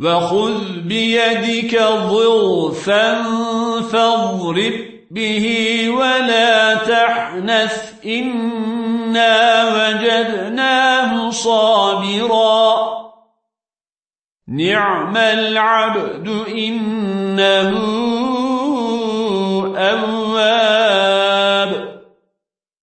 وخذ بيدك ضغفا فاضرب به ولا تحنث. إنا وجدناه صابرا. نعم العبد إنه أواب.